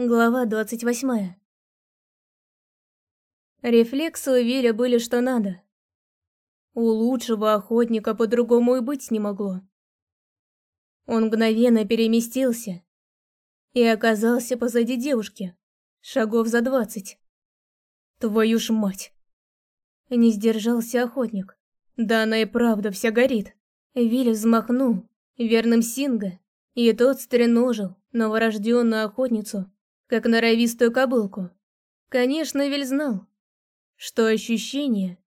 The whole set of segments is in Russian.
Глава двадцать восьмая. Рефлексы у Виля были что надо. У лучшего охотника по-другому и быть не могло. Он мгновенно переместился и оказался позади девушки, шагов за двадцать. Твою ж мать! Не сдержался охотник. Да она и правда вся горит. Виль взмахнул верным Синга, и тот стреножил новорожденную охотницу как норовистую кобылку. Конечно, Виль знал, что ощущения,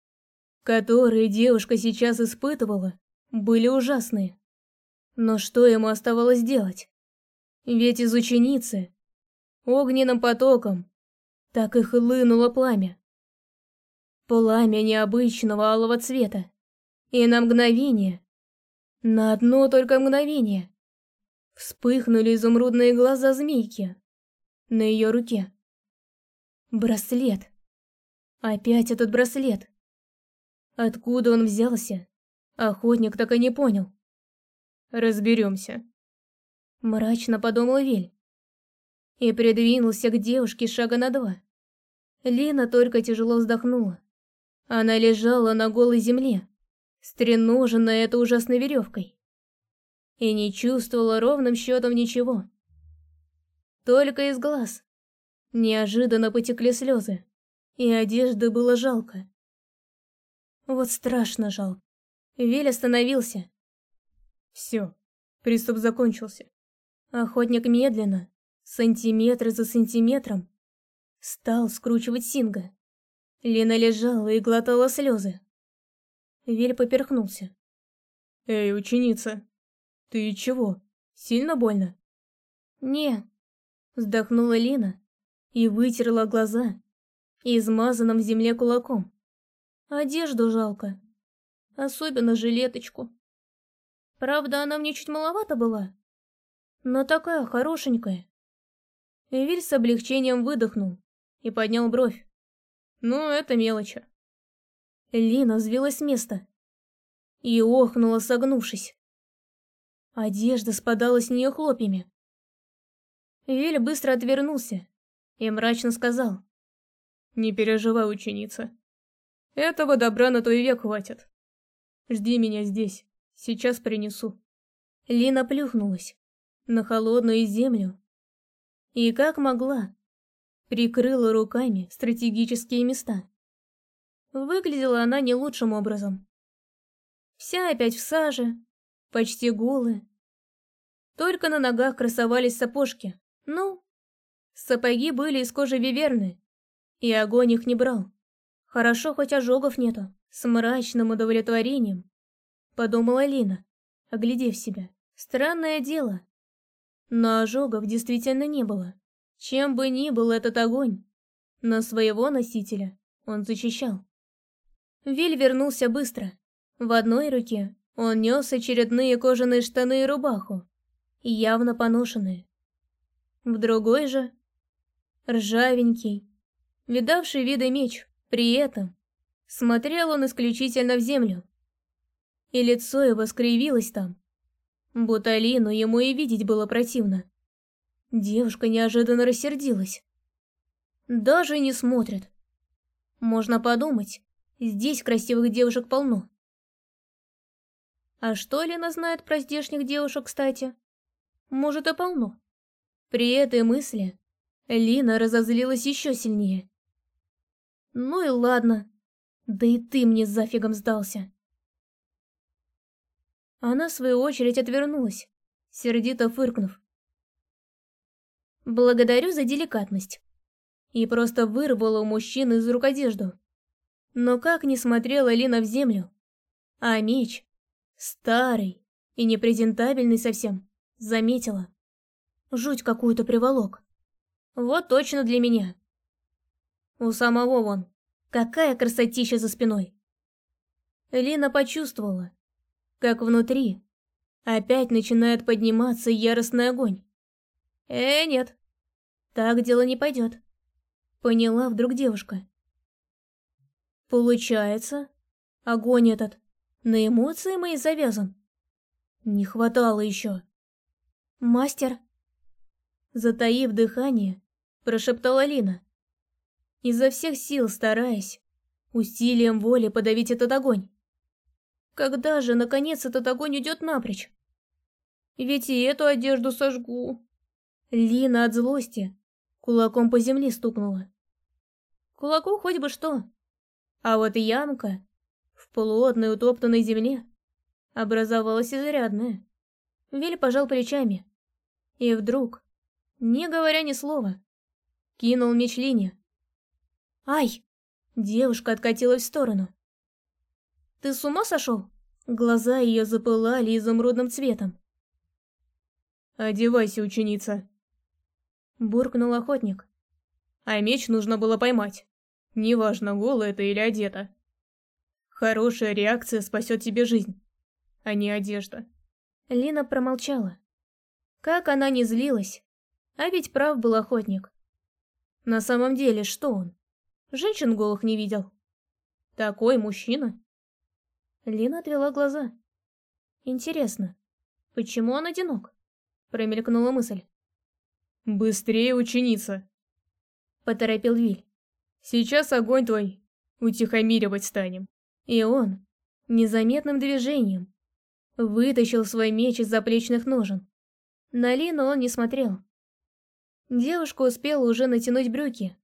которые девушка сейчас испытывала, были ужасные. Но что ему оставалось делать? Ведь из ученицы огненным потоком так и хлынуло пламя. Пламя необычного алого цвета. И на мгновение, на одно только мгновение, вспыхнули изумрудные глаза змейки на ее руке. Браслет. Опять этот браслет. Откуда он взялся? Охотник так и не понял. Разберемся. Мрачно подумал Виль. И придвинулся к девушке шага на два. Лена только тяжело вздохнула. Она лежала на голой земле, стреноженная этой ужасной веревкой. И не чувствовала ровным счетом ничего. Только из глаз. Неожиданно потекли слезы, и одежды было жалко. Вот страшно жалко. Вель остановился. Все, приступ закончился. Охотник медленно, сантиметр за сантиметром, стал скручивать Синга. Лена лежала и глотала слезы. Вель поперхнулся. «Эй, ученица, ты чего? Сильно больно?» «Не, Вздохнула Лина и вытерла глаза измазанным в земле кулаком. Одежду жалко, особенно жилеточку. Правда, она мне чуть маловато была, но такая хорошенькая. Виль с облегчением выдохнул и поднял бровь. Ну, это мелочи. Лина взвилась с места и охнула, согнувшись. Одежда спадала с нее хлопьями. Виль быстро отвернулся и мрачно сказал. «Не переживай, ученица. Этого добра на твой век хватит. Жди меня здесь, сейчас принесу». Лина плюхнулась на холодную землю и, как могла, прикрыла руками стратегические места. Выглядела она не лучшим образом. Вся опять в саже, почти голая. Только на ногах красовались сапожки, ну, сапоги были из кожи виверны, и огонь их не брал. Хорошо, хоть ожогов нету, с мрачным удовлетворением, подумала Лина, оглядев себя. Странное дело, но ожогов действительно не было. Чем бы ни был этот огонь, но своего носителя он защищал. Виль вернулся быстро. В одной руке он нес очередные кожаные штаны и рубаху, явно поношенные. В другой же ржавенький, видавший виды меч, при этом смотрел он исключительно в землю. И лицо его скривилось там, будто Алину ему и видеть было противно. Девушка неожиданно рассердилась. Даже не смотрят. Можно подумать, здесь красивых девушек полно. А что Лена знает про здешних девушек, кстати? Может и полно. При этой мысли Лина разозлилась еще сильнее. Ну и ладно, да и ты мне зафигом сдался. Она, в свою очередь, отвернулась, сердито фыркнув. Благодарю за деликатность. И просто вырвала у мужчины из рук одежду. Но как не смотрела Лина в землю, а меч, старый и непрезентабельный совсем, заметила. Жуть какую-то приволок. Вот точно для меня. У самого вон. Какая красотища за спиной. Лина почувствовала, как внутри опять начинает подниматься яростный огонь. Э, нет. Так дело не пойдет. Поняла вдруг девушка. Получается, огонь этот на эмоции мои завязан. Не хватало еще. Мастер, Затаив дыхание, прошептала Лина. Изо всех сил стараясь, усилием воли подавить этот огонь. Когда же, наконец, этот огонь уйдет напрочь? Ведь и эту одежду сожгу. Лина от злости кулаком по земле стукнула. Кулаку хоть бы что. А вот ямка в плотной утоптанной земле образовалась изрядная. Виль пожал плечами. И вдруг, не говоря ни слова, кинул меч Лине. «Ай!» Девушка откатилась в сторону. «Ты с ума сошел?» Глаза ее запылали изумрудным цветом. «Одевайся, ученица!» Буркнул охотник. А меч нужно было поймать. Неважно, голая ты или одета. Хорошая реакция спасет тебе жизнь, а не одежда. Лина промолчала. Как она не злилась, а ведь прав был охотник. На самом деле, что он? Женщин голых не видел. Такой мужчина. Лина отвела глаза. Интересно, почему он одинок? Промелькнула мысль. Быстрее, ученица! Поторопил Виль. Сейчас огонь твой утихомиривать станем. И он, незаметным движением, вытащил свой меч из заплечных ножен. На Лину он не смотрел. Девушка успела уже натянуть брюки,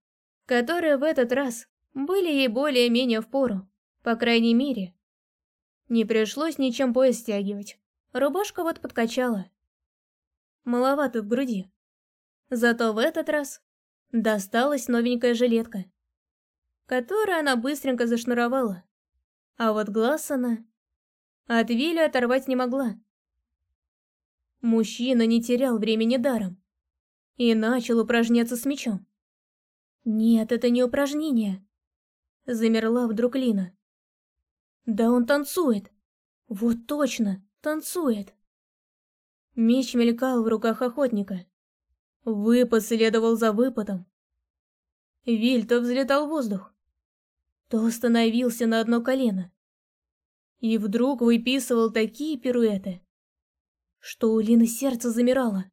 которые в этот раз были ей более-менее впору, по крайней мере. Не пришлось ничем пояс стягивать. Рубашка вот подкачала. Маловато в груди. Зато в этот раз досталась новенькая жилетка, которую она быстренько зашнуровала. А вот глаз она от Вилли оторвать не могла. Мужчина не терял времени даром и начал упражняться с мечом. Нет, это не упражнение. Замерла вдруг Лина. Да он танцует. Вот точно, танцует. Меч мелькал в руках охотника. Выпад следовал за выпадом. Виль то взлетал в воздух, то остановился на одно колено. И вдруг выписывал такие пируэты, что у Лины сердце замирало.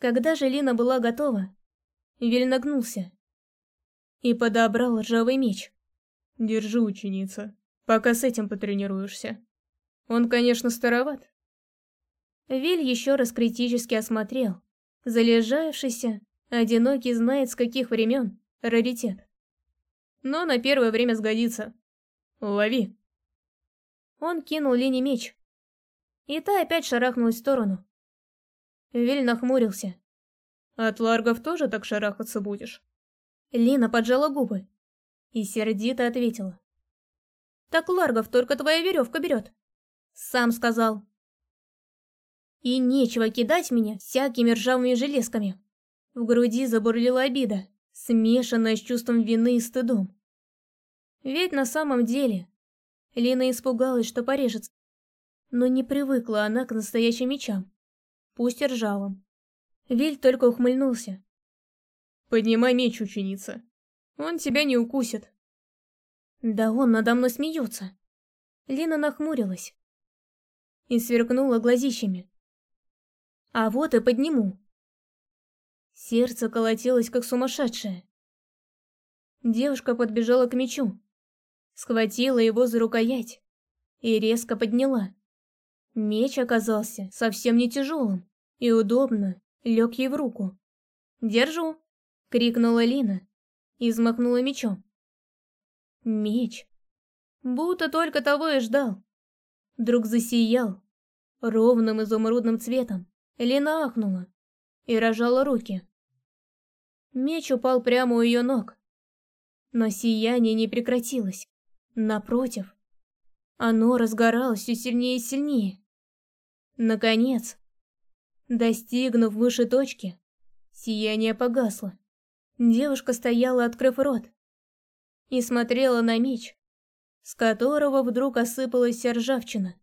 Когда же Лина была готова, Виль нагнулся и подобрал ржавый меч. Держи, ученица, пока с этим потренируешься. Он, конечно, староват. Виль еще раз критически осмотрел залежавшийся, одинокий знает с каких времен, раритет. Но на первое время сгодится. Лови. Он кинул Лене меч, и та опять шарахнулась в сторону. Виль нахмурился. От ларгов тоже так шарахаться будешь? Лина поджала губы и сердито ответила. Так ларгов только твоя веревка берет. Сам сказал. И нечего кидать меня всякими ржавыми железками. В груди забурлила обида, смешанная с чувством вины и стыдом. Ведь на самом деле Лина испугалась, что порежется. Но не привыкла она к настоящим мечам, пусть и ржавым. Виль только ухмыльнулся. «Поднимай меч, ученица. Он тебя не укусит». «Да он надо мной смеется». Лина нахмурилась и сверкнула глазищами. «А вот и подниму». Сердце колотилось, как сумасшедшее. Девушка подбежала к мечу, схватила его за рукоять и резко подняла. Меч оказался совсем не тяжелым и удобно лег ей в руку. «Держу!» — крикнула Лина и взмахнула мечом. Меч, будто только того и ждал, вдруг засиял ровным изумрудным цветом. Лина ахнула и рожала руки. Меч упал прямо у ее ног, но сияние не прекратилось. Напротив, оно разгоралось все сильнее и сильнее. Наконец, Достигнув выше точки, сияние погасло. Девушка стояла, открыв рот, и смотрела на меч, с которого вдруг осыпалась ржавчина.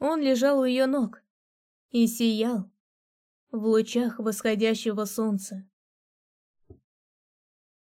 Он лежал у ее ног и сиял в лучах восходящего солнца.